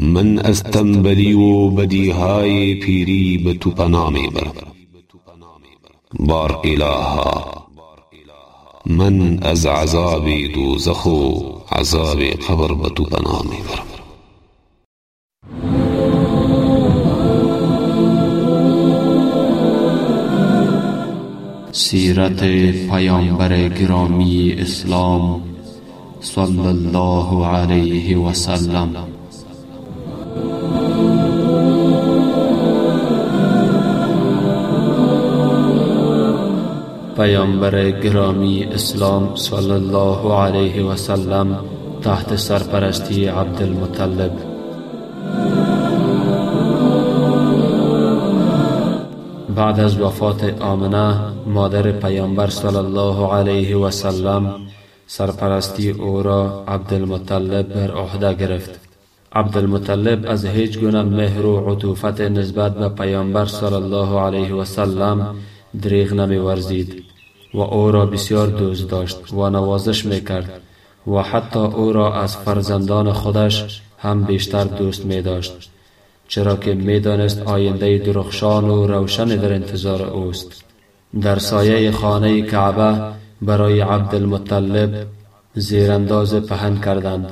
من از تنبلی و بدیهای پیری به تو پناه می برم بار الها من از عذاب دوزخ و عذاب قبر به تو پناه می برم سیرت پیامبر گرامی اسلام صلی الله علیه و سلم. پیامبر گرامی اسلام صلی الله علیه و سلم تحت سرپرستی عبدالمطلب. بعد از وفات آمنه مادر پیامبر صلی الله علیه و سلم سرپرستی او را عبدالمطلب بر عهده گرفت. عبدالمطلب از هیچ گونه مهر و عطوفت نسبت به پیامبر صلی الله علیه و سلم دریغ نمی ورزید و او را بسیار دوست داشت و نوازش می کرد و حتی او را از فرزندان خودش هم بیشتر دوست می داشت چرا که می دانست آینده درخشان و روشن در انتظار اوست. در سایه خانه کعبه برای عبدالمطلب زیرانداز پهن کردند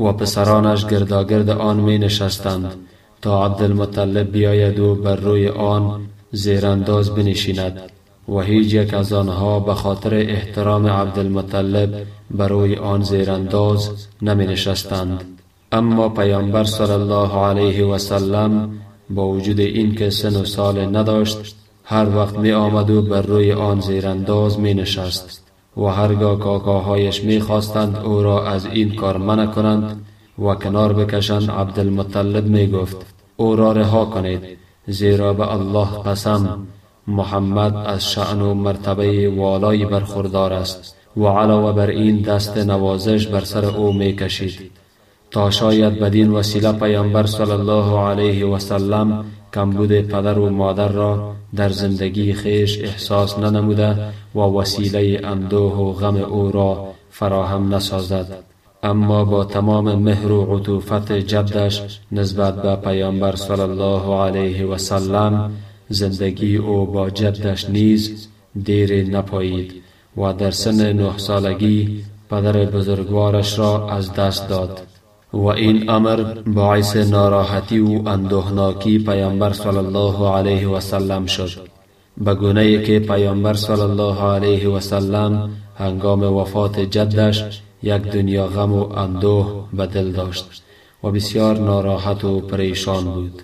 و پسرانش گرداگرد آن می نشستند تا عبدالمطلب بیاید و بر روی آن زیرانداز بنشیند. و هیچ یک از آنها به خاطر احترام عبدالمطلب بروی آن زیرانداز نمی نشستند اما پیامبر صلی الله علیه و سلم با وجود اینکه سن و سال نداشت هر وقت می آمد و بر روی آن زیرانداز می نشست و هرگاه کاکاهایش می خواستند او را از این کار منع کنند و کنار بکشند عبدالمطلب می گفت او را رها کنید زیرا به الله قسم محمد از شأن و مرتبه والایی برخوردار است و علاوه بر این دست نوازش بر سر او می کشید تا شاید بدین وسیله پیامبر صلی الله علیه و سلم کمبود پدر و مادر را در زندگی خیش احساس ننموده و وسیله اندوه و غم او را فراهم نسازد. اما با تمام مهر و عطوفت جدش نسبت به پیامبر صلی الله علیه و سلم زندگی او با جدش نیز دیر نپایید و در سن نه سالگی پدر بزرگوارش را از دست داد و این امر باعث ناراحتی و اندوهناکی پیامبر صلی الله علیه و سلم شد. به که پیامبر صلی الله علیه و سلم هنگام وفات جدش یک دنیا غم و اندوه به دل داشت و بسیار ناراحت و پریشان بود.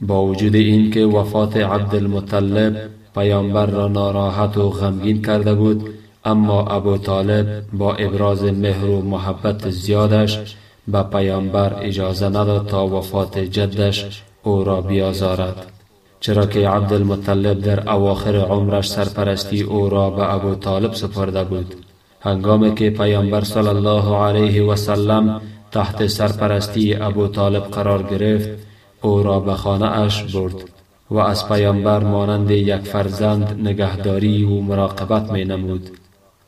با وجود اینکه وفات عبدالمطلب پیامبر را ناراحت و غمگین کرده بود اما ابو طالب با ابراز مهر و محبت زیادش به پیامبر اجازه نداد تا وفات جدش او را بیازارد. چرا که عبدالمطلب در اواخر عمرش سرپرستی او را به ابو طالب سپرده بود. هنگامی که پیامبر صلی الله علیه و سلم تحت سرپرستی ابو طالب قرار گرفت او را به خانه اش برد و از پیامبر مانند یک فرزند نگهداری و مراقبت می نمود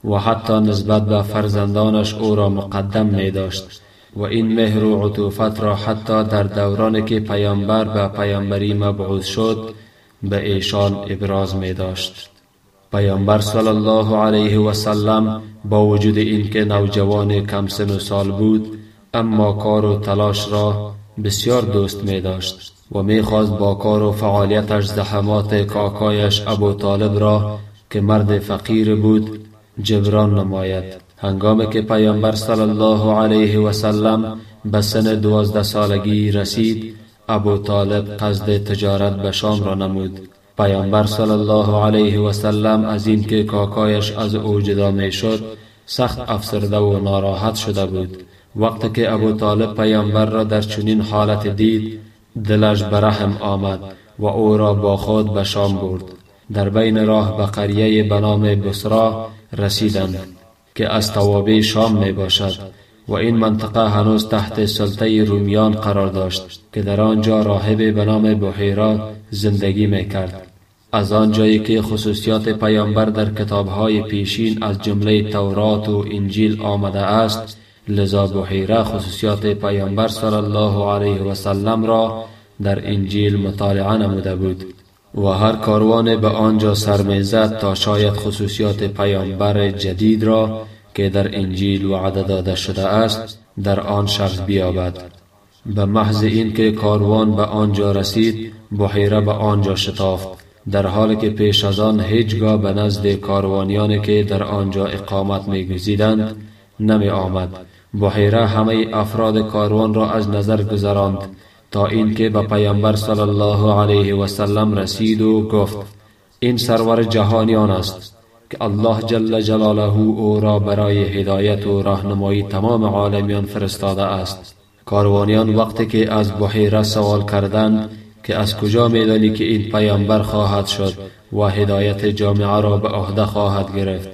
و حتی نسبت به فرزندانش او را مقدم می داشت و این مهر و عطوفت را حتی در دوران که پیامبر به پیامبری مبعوث شد به ایشان ابراز می داشت. پیامبر صلی الله علیه و سلم با وجود اینکه نوجوان کم سن و سال بود اما کار و تلاش را بسیار دوست می داشت و می خواست با کار و فعالیتش زحمات کاکایش ابو طالب را که مرد فقیر بود جبران نماید. هنگامی که پیامبر صلی الله علیه و سلم به سن دوازده سالگی رسید ابو طالب قصد تجارت به شام را نمود. پیامبر صلی الله علیه و سلم از اینکه کاکایش از او جدا می شد سخت افسرده و ناراحت شده بود. وقتی که ابو طالب پیامبر را در چنین حالت دید دلش برهم آمد و او را با خود به شام برد. در بین راه به قریه به نام بسرا رسیدند که از توابع شام می باشد و این منطقه هنوز تحت سلطه رومیان قرار داشت که در آنجا راهب به نام بحیرا زندگی می کرد. از آنجایی که خصوصیات پیامبر در کتابهای پیشین از جمله تورات و انجیل آمده است لذا بحیره خصوصیات پیامبر صلی الله علیه و سلم را در انجیل مطالعه نموده بود و هر کاروان به آنجا سر تا شاید خصوصیات پیامبر جدید را که در انجیل وعده داده شده است در آن شخص بیابد. به محض اینکه کاروان به آنجا رسید بحیره به آنجا شتافت در حالی که پیش از آن هیچگاه به نزد کاروانیانی که در آنجا اقامت میگزیدند نمی آمد بحیره همه افراد کاروان را از نظر گذراند تا اینکه به پیامبر صلی الله علیه و سلم رسید و گفت این سرور جهانیان است که الله جل جلاله او را برای هدایت و راهنمایی تمام عالمیان فرستاده است کاروانیان وقتی که از بحیره سوال کردند که از کجا میدانی که این پیامبر خواهد شد و هدایت جامعه را به عهده خواهد گرفت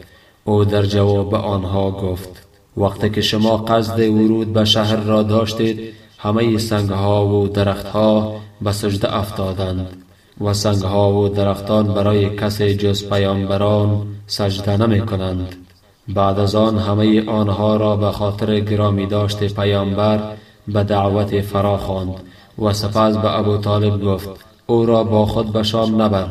او در جواب آنها گفت وقتی که شما قصد ورود به شهر را داشتید همه سنگ ها و درخت ها به سجده افتادند و سنگ ها و درختان برای کسی جز پیامبران سجده نمی کنند بعد از آن همه آنها را به خاطر گرامی داشت پیامبر به دعوت فرا خواند و سپس به ابو طالب گفت او را با خود به شام نبر.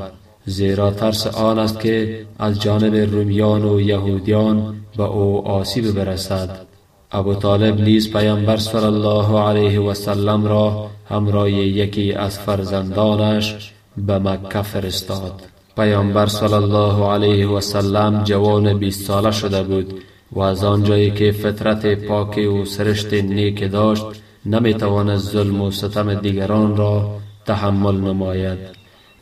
زیرا ترس آن است که از جانب رومیان و یهودیان به او آسیب برسد. ابو طالب نیز پیامبر صلی الله علیه و سلم را همراه یکی از فرزندانش به مکه فرستاد. پیامبر صلی الله علیه و سلم جوان 20 ساله شده بود و از آنجایی که فطرت پاک و سرشت نیک داشت نمی توانست ظلم و ستم دیگران را تحمل نماید.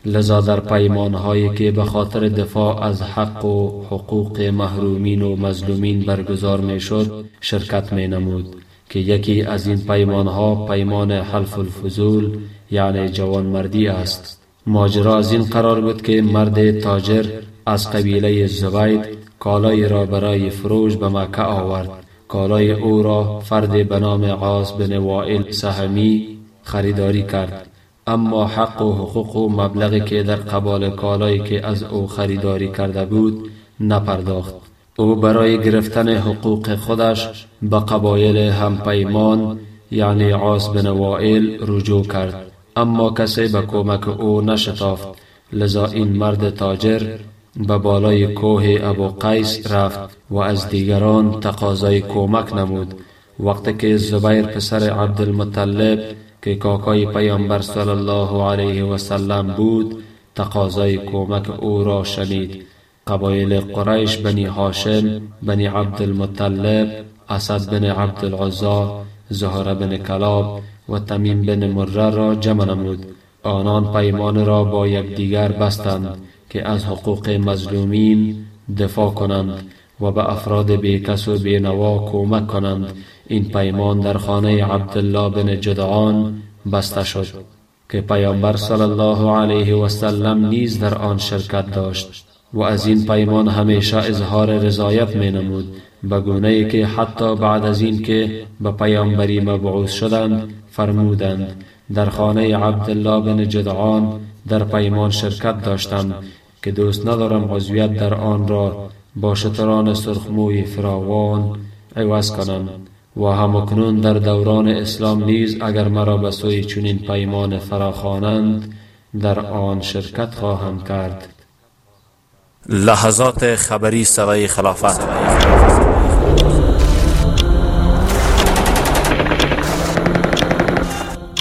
لذا در پیمانهایی که به خاطر دفاع از حق و حقوق محرومین و مظلومین برگزار می شد شرکت می نمود که یکی از این پیمانها پیمان حلف الفضول یعنی جوان مردی است. ماجرا از این قرار بود که مرد تاجر از قبیله زبید کالای را برای فروش به مکه آورد. کالای او را فرد به نام عاص بن وائل سهمی خریداری کرد. اما حق و حقوق و مبلغی که در قبال کالایی که از او خریداری کرده بود نپرداخت او برای گرفتن حقوق خودش به قبایل همپیمان یعنی عاص بن وائل رجوع کرد اما کسی به کمک او نشتافت لذا این مرد تاجر به بالای کوه ابو قیس رفت و از دیگران تقاضای کمک نمود وقتی که زبیر پسر عبدالمطلب که کاکای پیامبر صلی الله علیه و سلم بود تقاضای کمک او را شنید. قبایل قریش بنی هاشم بنی عبدالمطلب اسد بن عبدالعزا زهره بن کلاب و تمیم بن مره را جمع نمود. آنان پیمان را با یکدیگر بستند که از حقوق مظلومین دفاع کنند. و به افراد بیکس و بینوا کمک کنند. این پیمان در خانه عبدالله بن جدعان بسته شد که پیامبر صلی الله علیه و سلم نیز در آن شرکت داشت و از این پیمان همیشه اظهار رضایت می نمود. به گونه ای که حتی بعد از این که به پیامبری مبعوث شدند فرمودند در خانه عبدالله بن جدعان در پیمان شرکت داشتم که دوست ندارم عضویت در آن را با شتران سرخموی فراوان عوض کنم و همکنون در دوران اسلام نیز اگر مرا به سوی چنین پیمان فراخوانند در آن شرکت خواهم کرد. لحظات خبری سوی خلافت.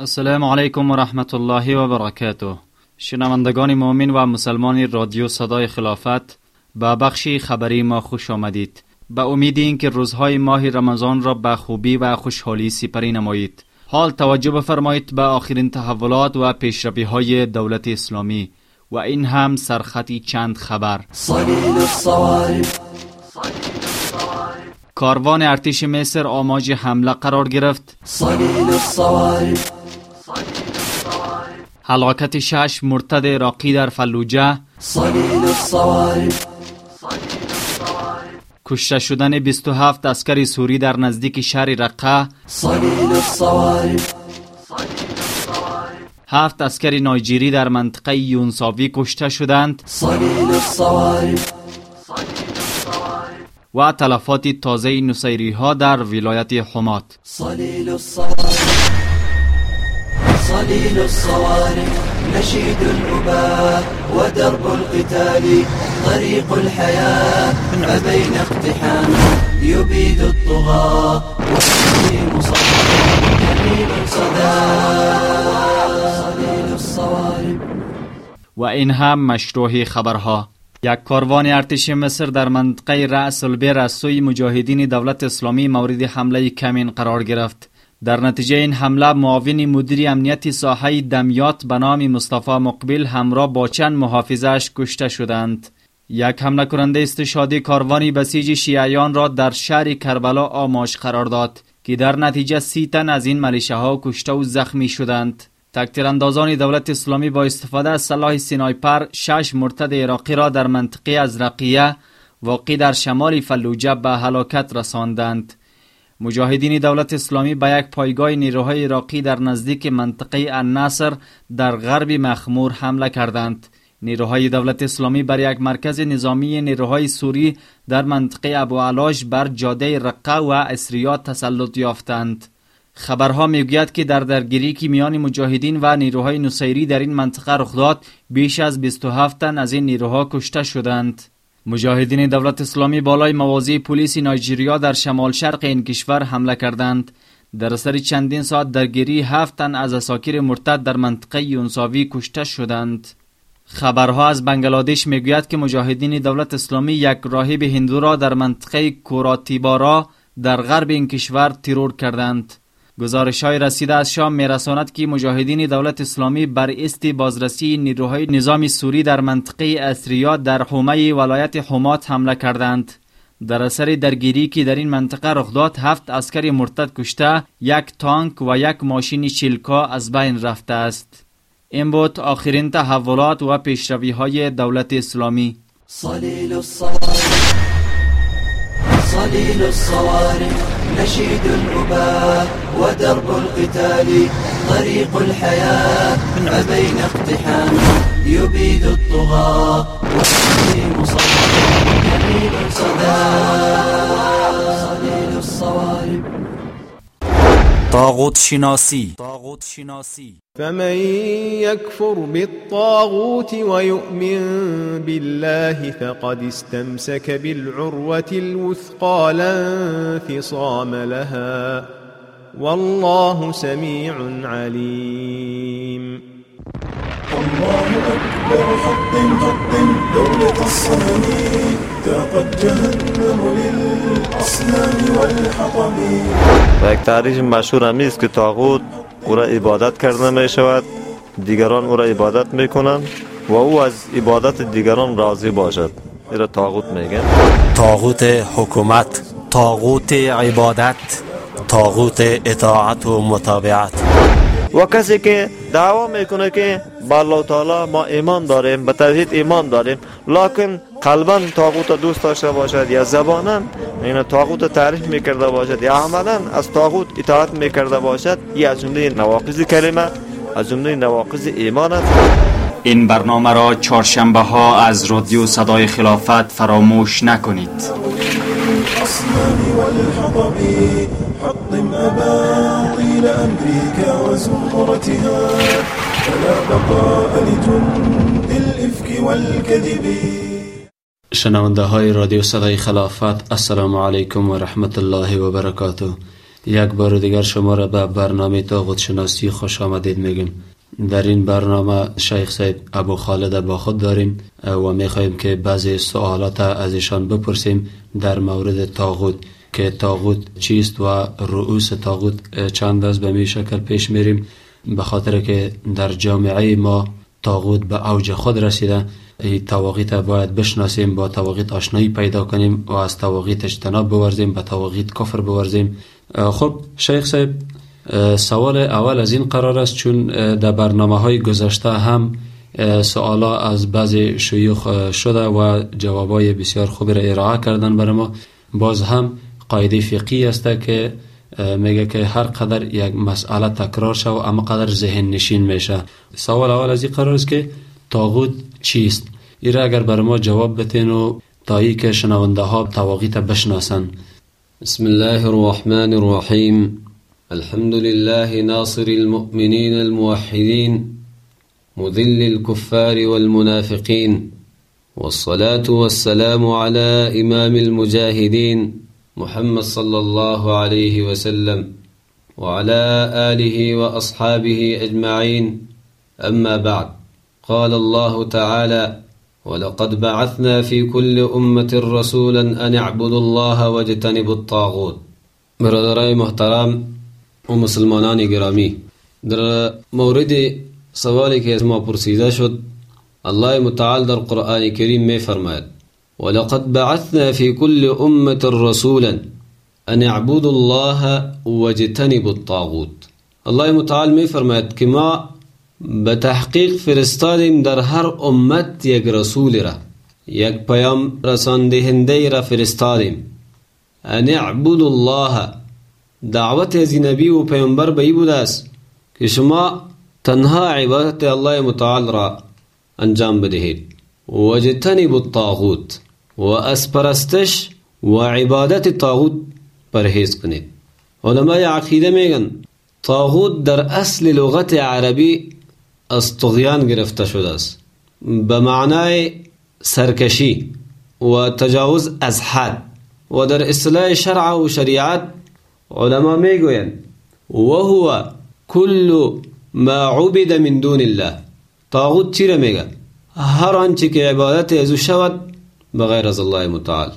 السلام علیکم و رحمت الله و برکاته. شنوندگان مؤمن و مسلمان رادیو صدای خلافت به بخشی خبری ما خوش آمدید. به امید اینکه روزهای ماه رمضان را به خوبی و خوشحالی سپری نمایید. حال توجه بفرمایید به آخرین تحولات و پیشروی های دولت اسلامی. و این هم سرخطی چند خبر. کاروان ارتش مصر آماج حمله قرار گرفت. حلاکت شش مرتد عراقی در فلوجه. کشته شدن 27 اسکر سوری در نزدیک شهر رقه. هفت اسکر نایجیری در منطقه یونساوی کشته شدند. و تلفات تازه نصیری ها در ولایت حمات صليل الصوارم نشيد الأباء ودرب القتال طريق الحياة ما بين اقتحام. يبيد الطغاة والسليم جميل صدى صليل الصوارم و این هم خبرها. یک کاروان ارتش مصر در منطقه رأس البر از سوی مجاهدین دولت اسلامی مورد حمله کمین قرار گرفت. در نتیجه این حمله معاون مدیر امنیت ساحه دمیات به نام مصطفی مقبل همراه با چند محافظش کشته شدند یک حمله کننده استشادی کاروانی بسیج شیعیان را در شهر کربلا آماش قرار داد که در نتیجه سی تن از این ملیشه ها کشته و زخمی شدند اندازان دولت اسلامی با استفاده از سلاح سینایپر شش مرتد عراقی را در منطقه از رقیه واقع در شمال فلوجه به هلاکت رساندند مجاهدین دولت اسلامی به یک پایگاه نیروهای عراقی در نزدیک منطقه النصر در غرب مخمور حمله کردند. نیروهای دولت اسلامی بر یک مرکز نظامی نیروهای سوری در منطقه ابو علاج بر جاده رقه و اسریات تسلط یافتند. خبرها می‌گوید که در درگیری که میان مجاهدین و نیروهای نصیری در این منطقه رخ داد بیش از 27 تن از این نیروها کشته شدند. مجاهدین دولت اسلامی بالای موازی پلیس نایجیریا در شمال شرق این کشور حمله کردند. در اثر چندین ساعت درگیری هفت تن از اساکیر مرتد در منطقه یونساوی کشته شدند. خبرها از بنگلادش می‌گوید که مجاهدین دولت اسلامی یک راهب هندو را در منطقه کوراتیبارا در غرب این کشور ترور کردند. گزارش های رسیده از شام میرساند که مجاهدین دولت اسلامی بر است بازرسی نیروهای نظام سوری در منطقه اسریا در حومه ولایت حمات حمله کردند. در اثر درگیری که در این منطقه رخ داد هفت اسکر مرتد کشته یک تانک و یک ماشین چیلکا از بین رفته است. این بود آخرین تحولات و پیشروی های دولت اسلامی. صليل الصوارم صليل الصوارم نشيد الأباء ودرب القتال طريق الحياة فبين اقتحام يبيد الطغاة جميل صدى صليل الصوارم طاغوت شناسی. طاغوت شناسی. فمن يكفر بالطاغوت ويؤمن بالله فقد استمسك بالعروة الوثقى لا انفصام لها. والله سميع عليم. و یک تعریف مشهور همی است که تاغوت او را عبادت کرده می شود دیگران او را عبادت می کنند و او از عبادت دیگران راضی باشد. این را تاغوت میگن. طاغوت حکومت طاغوت عبادت طاغوت اطاعت و متابعت. و کسی که دعوا می‌کنه که با الله تعالی ما ایمان داریم به توحید ایمان داریم لکن قلبا تاغوت دوست داشته باشد یا زبانا این تاغوت تعریف می‌کرده باشد یا عملا از تاغوت اطاعت می‌کرده باشد این از جمله نواقض کلمه از جمله نواقض ایمان است این برنامه را چهارشنبه ها از رادیو صدای خلافت فراموش نکنید والحطب حطم أباطيل أمريكا وزمرتها فلا بقاء لجند الإفك والكذب شنونده های رادیو صدای خلافت السلام علیکم و رحمت الله و برکاته. یک بار دیگر شما را به برنامه تاغوت شناسی خوش آمدید میگیم در این برنامه شیخ صاحب ابو خالد با خود داریم و می‌خواهیم که بعضی سوالات از ایشان بپرسیم در مورد تاغوت که تاغوت چیست و رؤوس تاغوت چند است به می شکل پیش میریم. به خاطر که در جامعه ما تاغوت به اوج خود رسیده. تواغیت باید بشناسیم با تواغیت آشنایی پیدا کنیم و از تواغیت اجتناب بورزیم به تواغیت کفر بورزیم. خب شیخ صاحب سوال اول از این قرار است چون در برنامه های گذشته هم سوالا از بعضی شیوخ شده و جوابای بسیار خوبی را ارائه کردن برای ما. باز هم قاعده فقهی است که میگه که هر قدر یک مسئله تکرار شد و اما قدر ذهن نشین میشه. سوال اول از این قرار است که تاغوت چیست؟ این را اگر بر ما جواب بتین و تایی که شنونده ها تواغیت بشناسن. بسم الله الرحمن الرحيم الحمد لله ناصر المؤمنين الموحدين مذل الكفار والمنافقين والصلاة والسلام على إمام المجاهدين محمد صلى الله عليه وسلم وعلى آله وأصحابه أجمعين أما بعد قال الله تعالى ولقد بعثنا في كل أمة رسولا أن اعبدوا الله واجتنبوا الطاغوت. برادرای محترم و مسلمانان گرامی در مورد سوالی که ما پرسیده شد الله متعال در قرآن کریم می فرماید ولقد بعثنا في كل أمة رسولا أن اعبدوا الله واجتنبوا الطاغوت. الله متعال می فرماید که ما به تحقیق فرستادیم در هر امت یک رسول را. یک پیام رساندهنده را فرستادیم. ان اعبدوا الله. دعوت از نبی و پیامبر به بود است که شما تنها عبادت الله متعال را انجام بدهید. وجتنبوا الطاغوت و از پرستش و عبادت طاغوت پرهیز کنید. علماء عقیده میگن طاغوت در اصل لغت عربی از طغیان گرفته شده است. به معنای سرکشی و تجاوز از حد. و در اصطلاح شرع و شریعت علما می‌گویند و هو کل ما عبد من دون الله. طاغوت چی میگه؟ هر آنچه که عبادت ازو شود بغیر از الله متعال.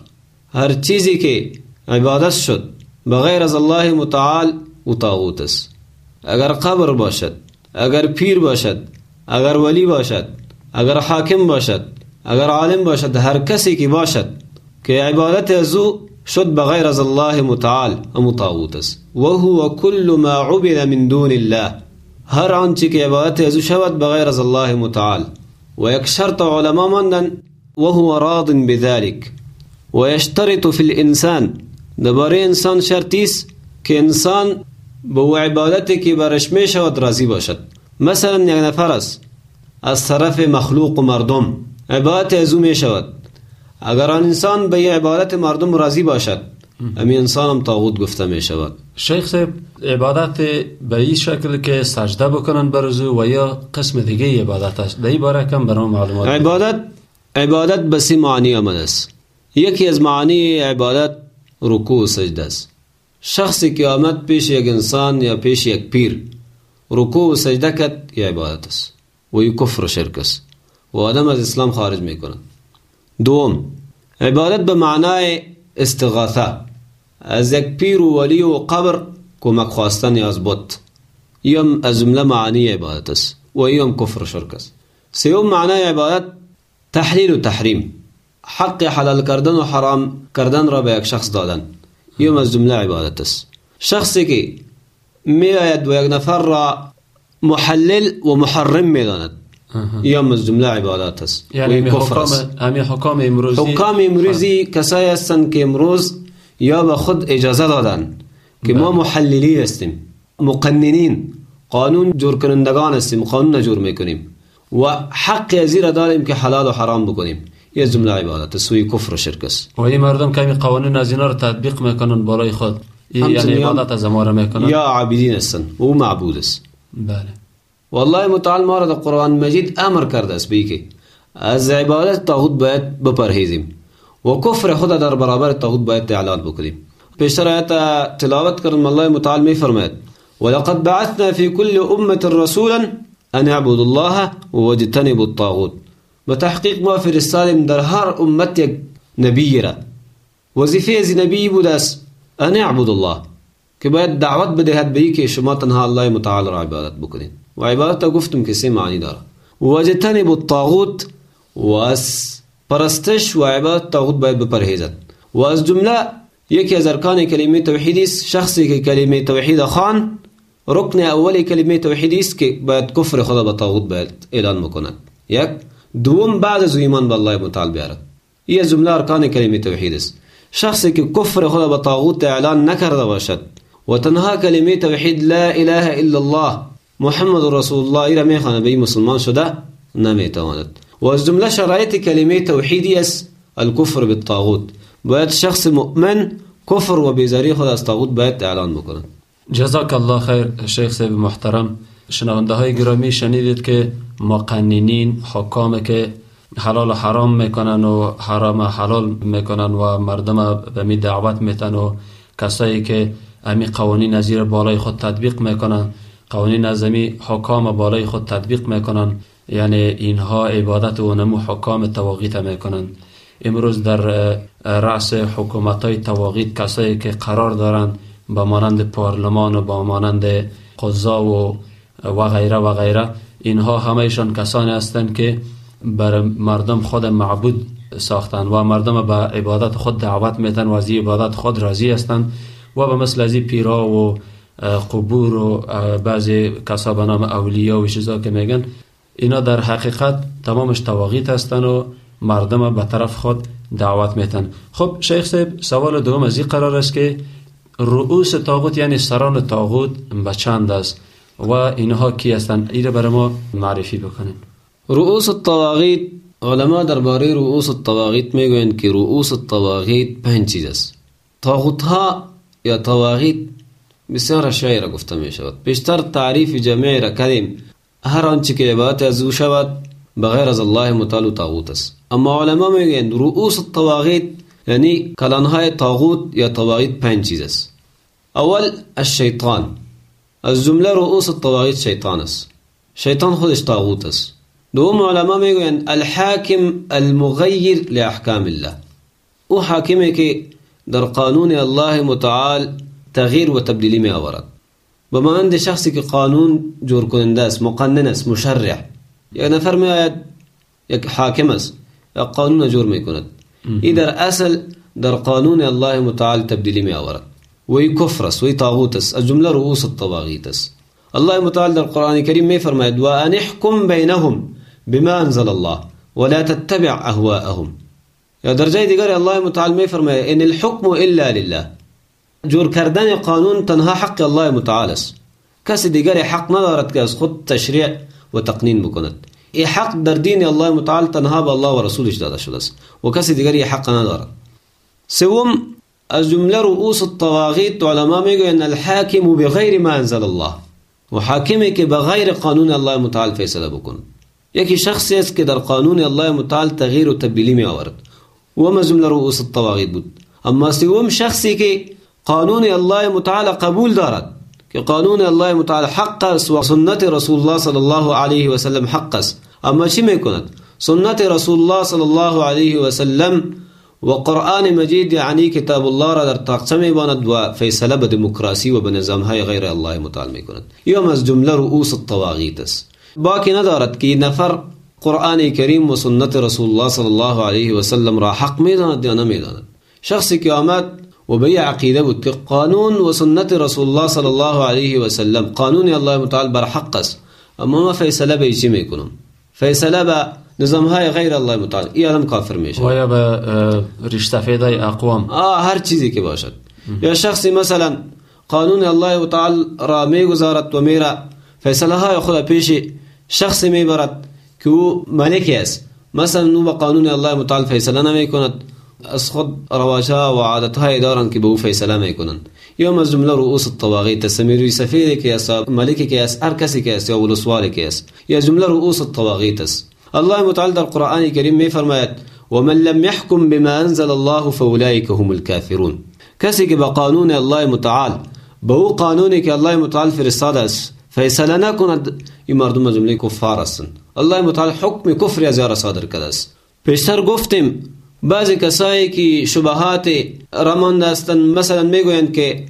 هر چیزی که عبادت شد بغیر از الله متعال و طاغوت است. اگر قبر باشد اگر پیر باشد اگر ولی باشد اگر حاکم باشد اگر عالم باشد هر کسی که باشد که عبادت ازو شد بغیر از الله متعال و طاغوت است. و هو کل ما عبد من دون الله. هر آنچه که عبادت از أو شود بغیر از الله متعال. و یک شرط علما ماندن وهو راض بذلك ويشترط في الانسان. درباره انسان شرطی است که انسان به او عبادتی که برش می شود راضی باشد. مثلا یک نفر است. از طرف مخلوق و مردم. عبادت از او می شود اگر آن انسان به عبادت مردم راضی باشد امی انسان هم طاغوت گفته می شود شیخ صاحب عبادت به این شکل که سجده بکنن برزو و یا قسم دیگه عبادت است. در این باره کم برام معلومات. عبادت عبادت به سی معانی آمده است. یکی از معانی عبادت رکوع و سجده است. شخصی که آمد پیش یک انسان یا پیش یک پیر. رکوع و سجده کرد یه عبادت است. و کفر و شرک است. و آدم از اسلام خارج می کند دوم عبادت به معنای استغاثه. از یک پیر و ولی و قبر کمک خواستن از بت. یم از جمله معنی عبادت است. و یم کفر و شرک است. سیوم معنای عبادت تحلیل و تحریم. حق حلال کردن و حرام کردن را به یک شخص دادن. يوم الزملاء عبارة تس. شخصك ميرد ويك نفر محلل ومحرم ميرانت يوم الزملاء عبارة تس. يعني حكام يعني حكام امروزي؟ حكام امروزي کسای هستن که امروز یا خود إجازة دادن. که ما نعم. محللی هستیم مقننین قانون جور کنندگان هستیم قانون جور میکنیم. و حق ازی را داریم که حلال و حرام بکنیم. یه جمله عبادت سوی کفر و شرک است. و این مردم کمی قوانین از اینا رو تطبیق میکنن بالای خود. یعنی عبادت از ما میکنن. یا عابدین و أو معبود است. بله. والله متعال ما را در قرآن مجید أمر کرده است. که از عبادت طاغوت باید بپرهیزیم و کفر خود در برابر طاغوت باید اعلان بکنیم. پیشتر آیت تلاوت کردم. الله متعال می فرماید ولقد بعثنا في كل امة رسولا ان اعبدوا الله واجتنبوا الطاغوت. بتحقیق ما فرستادیم در هر امت یک نبی را. وظیفه از نبی بود است ان أعبد الله. که باید دعوت بدهد به این که شما تنها الله متعال را عبادت بکنید و عبادت گفتم که سه معنی داره واجتنب الطاغوت و از پرستش و عبادت طاغوت باید بپرهیزد. و از جمله یکی از ارکان کلمه توحیدی است شخصی که کلمه توحید خان رکن اولی کلمه توحیدی است که باید کفر خدا به طاغوت باید اعلان بکند. یک دوم بعد از ایمان به الله متعال بیارد. از جمله ارکان کلمه توحید است شخصی که کفر خدا به طاغوت اعلان نکرده باشد و تنها کلمه توحید لا اله الا الله محمد رسول الله ایرا میخوانه به مسلمان شده نمیتواند. و از جمله شرایط کلمه توحیدی است الکفر بالطاغوت. باید شخص مؤمن کفر و بیزاری خود از طاغوت باید اعلان بکند. جزاک الله خیر شیخ صاحب محترم. شنونده های گرامی شنیدید که مقننین حکام که حلال و حرام می‌کنن و حرام حلال می‌کنن و مردم به می دعوت میتن و کسایی که امی قوانین از زیر بالای خود تطبیق می‌کنن قوانین از حکام بالای خود تطبیق می‌کنن. یعنی اینها عبادت و نمو حکام تواغیت می‌کنن. امروز در رأس حکومت های تواغیت کسایی که قرار دارند با مانند پارلمان و با مانند قضا و و غیره و غیره. اینها همهشان کسانی هستند که بر مردم خود معبود ساختن و مردم به عبادت خود دعوت میتن و از عبادت خود راضی هستند و به مثل از پیرا و قبور و بعضی کسا به نام اولیا و چیزا که میگن اینا در حقیقت تمامش تواغیت هستن و مردم به طرف خود دعوت میتن خب شیخ صاحب سوال دوم از این قرار است که رؤوس تاغوت یعنی سران تاغوت به چند است؟ و اینها کی هستند ایره برای ما معرفی بکنین رؤوس الطواغیت علما درباره رؤوس الطواغیت میگویند که رؤوس الطواغیت پنج چیز است. طاغوت ها یا طواغیت بسیار اشیاء را گفته می شود بیشتر تعریف جمعی را کردیم. هر آنچه که عبادت از أو شود بغیر از الله متعال طاغوت است. اما علما میگویند رؤوس الطواغیت یعنی کلانهای طاغوت یا طواغیت پنج چیز است. اول الشیطان. از جمله رؤوس الطواغیت شیطان است شیطان خودش طاغوت است دوم علما میگویند الحاکم المغیر لأحکام الله. أو حاکمه که در قانون الله متعال تغییر و تبدیلی می آورد. به مانند شخصی که قانون جور کننده است مقنن است مشرع. یک نفر می آید یک حاکم است یک قانون جور می کند. در اصل در قانون الله متعال تبدیلی می آورد. وی کفر است وی طاغوت است از جمله رؤوس الطواغیت است الله متعال در قرآن کریم می فرماید و ان احکم بینهم بما أنزل الله ولا تتبع أهواءهم. یا در جای دیگر الله متعال می فرماید إن الحکم إلا لله. جور کردن قانون تنها حق الله متعال است. کسی دیگر حق ندارد که از خود تشریع و تقنین بکند. این حق در دین الله متعال تنها به الله و رسولش داده شده است. و کسی حق ندارد. سوم از جمله رؤوس الطواغیت علما میگویند الحاکم بغیر ما انزل الله. و حاکمی که بغیر قانون الله متعال فیصله بکن. یکی شخصی است که در قانون الله متعال تغییر و تبدیلی می آورد. و ما جمله رؤوس الطواغیت بود. اما سوم شخصی که قانون الله متعال قبول دارد. که قانون الله متعال حق است و سنت رسول الله صلی الله علیه و سلم حق است. اما چی میکند؟ سنت رسول الله صلی الله علیه و سلم و قرآن مجید یعنی کتاب الله را در تاقچه میباند و فیصله به دموکراسی و الله متعال میکند. یا از جمله رؤوس الطواغیت است. باقی ندارد که نفر قرآن کریم و رسول الله صلی الله علیه و سلم را حق میداند یا نمیداند. شخصی که آمد و که قانون و رسول الله صلی الله علیه و سلم قانون الله متعال بر حق است. اما ما فیصله به چی میکنم؟ فیصله نظام های غیر الله متعال. این آدم کافر میشه. و یا به ریشتفیده اقوام. آه هر چیزی که باشد. یا شخصی مثلا قانون الله متعال را میگذارد و میره فیصله های خود پیش شخصی میبرد که أو ملکی است. مثلا أو به قانون الله متعال فیصله نمی کند از خود رواجها و عادتهای دارند که به أو فیصله میکنند. یا از جمله رؤوس الطواغیت سمیروی سفیدی که است ملکی که است هر کسی که است یا ولسوالی که است. یا جمله رؤوس الطواغیت است الله متعال در قرآن کریم می فرماید ومن لم يحكم بما أنزل الله فأولئك هم الكافرون. کسی که به قانون الله متعال به أو قانونی که الله متعال فرستاده است فیصله نکند این مردم جملة کفار هستند الله متعال حکم کفر از یار صادر کرده است پیشتر گفتیم بعضی کسایی که شبهات رمان هستند مثلا میگویند که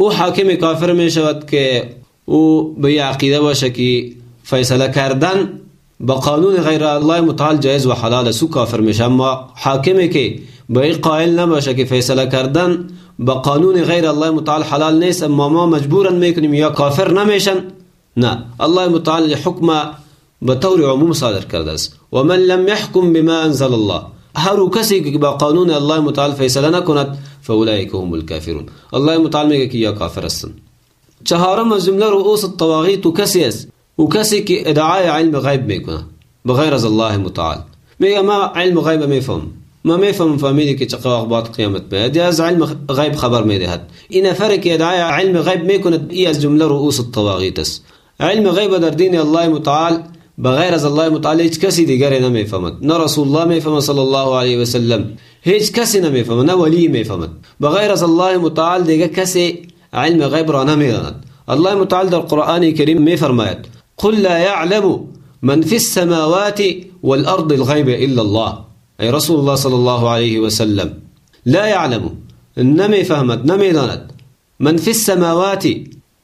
أو حاکم کافر می شود که أو به عقیده باشه که فیصله کردن با قانون غیر الله متعال جایز و حلال سو کافر میشه أما حاکمی که به این قائل نباشه که فیصله کردن با قانون غیر الله متعال حلال نیست أما ما مجبورا میکنیم یا کافر نمیشن نه الله متعال حکم به طور عموم صادر کرده است و من لم يحكم بما أنزل الله. هر کسی که با قانون الله متعال فیصله نکند فاولئک هم الكافرون. الله متعال میگه که یا کافر هستند چهارم از جملة رؤوس الطواغیت کسی است وكسي كي ادعاء علم غيب ميكونا بغير از الله متعال. مي ما علم غيب ما يفهم. ما ما يفهم فاميلي كي تقوى اخباط قيامة ما دي أز علم غيب خبر ما دي هاد إنا فرق ادعاء علم غيب ميكونا أز جملة رؤوس الطواغيتس علم غيب در دين الله متعال بغير از الله متعال هیچ کسی دیگری نمیفهمد نه رسول الله میفهمد صلی الله علیه و سلم هیچ کسی نمیفهمد نه ولی میفهمد بغیر از الله متعال دیگه کسی علم غیب را نمیداند الله متعال در قرآن کریم میفرماید قل لا يعلم من في السماوات والأرض الغيب إلا الله. أي رسول الله صلى الله عليه وسلم. لا يعلم. نمي فهمت نمي دانت من في السماوات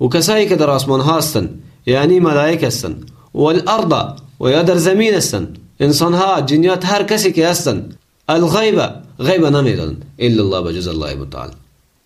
وكسائك در آسمان هاستن يعني ملائكة استن. والأرض ويدر زمين استن. إنسان ها جنيات هر كسي كي استن الغيبة غيبة نمي دانت إلا الله بجز الله متعالى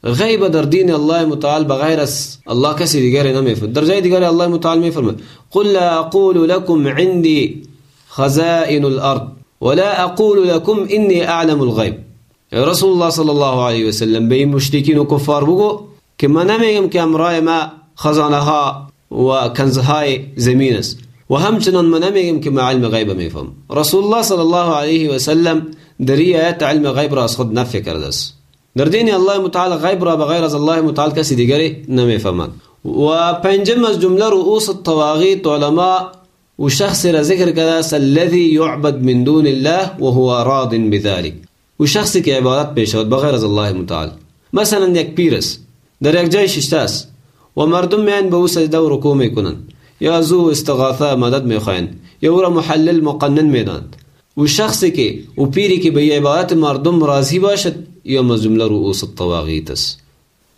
غيبة دردين الله متعال بغير الله كسي ديگاري نمي فرمد درجة ديگاري الله متعال ميفرم قل لا أقول لكم عندي خزائن الأرض ولا أقول لكم إني أعلم الغيب. رسول الله صلى الله عليه وسلم بين مشركين وكفار بقو كما نميهم كامرأي ما خزانها وكنزهاي زمينس وهمچنان من نميهم كما علم غيب ميفهم رسول الله صلى الله عليه وسلم دريات علم غيب راس خد نفكر دس در دین الله متعال غیب را بغیر از الله متعال کسی دیگری نمیفهمد و پنجم از جمله رؤوس الطواغیت علماء و شخص را ذکر کرده است الذي يعبد من دون الله وهو راض بذلك. و شخصی که عبادت پیشود بغیر از الله متعال. مثلا یک پیر است. در یک جای ششته است. و مردم میان به أو سجده و رکوع میکنند. یا از أو استغاثه مدد میخواهند. یا أو را محلل مقنن میدانند. و شخصی که و پیری که به عبادت مردم راضی باشد يوم جملة رؤوس الطواغيت.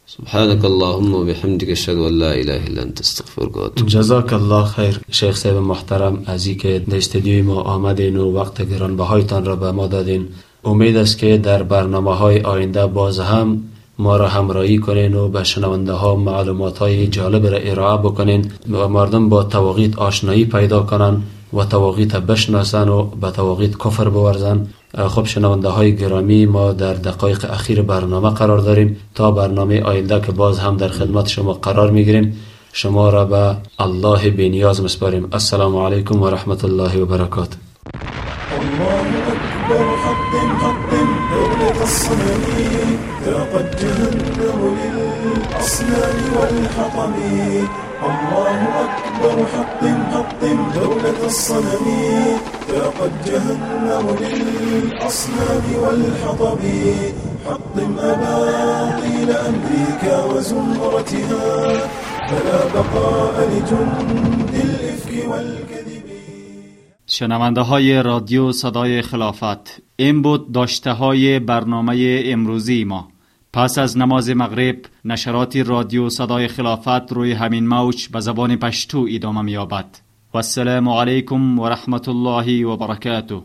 سبحانك اللهم وبحمدك اشهد ان لا اله الا انت استغفرك واتوب جزاک الله خیر. شیخ صاحب محترم از که در ما آمدین و وقت گرانبهایتان را به ما دادین امید است که در برنامه های آینده باز هم ما را همراهی کنین و به شنونده ها معلومات های جالب را ارائه بکنین و مردم با تواقیت آشنایی پیدا کنن و تواقیت بشناسن و به تواقیت کفر بورزن. خب شنونده های گرامی ما در دقایق اخیر برنامه قرار داریم. تا برنامه آینده که باز هم در خدمت شما قرار می‌گیریم شما را به الله بینیاز مسپاریم السلام علیکم و رحمت الله و برکاته أكبر للأصنام والحطم. الله أكبر حطم حطم دولة الصنم. ذاقت جهنم للأصنام والحطم. حطم أباطيل أمريكا وزمرتها. فلا بقاء لجند الإفك والكذب. شنونده های رادیو صدای خلافت. این بود داشته های برنامه امروزی ما. پس از نماز مغرب نشرات رادیو صدای خلافت روی همین موج به زبان پشتو ادامه و السلام علیکم و رحمت الله و برکاته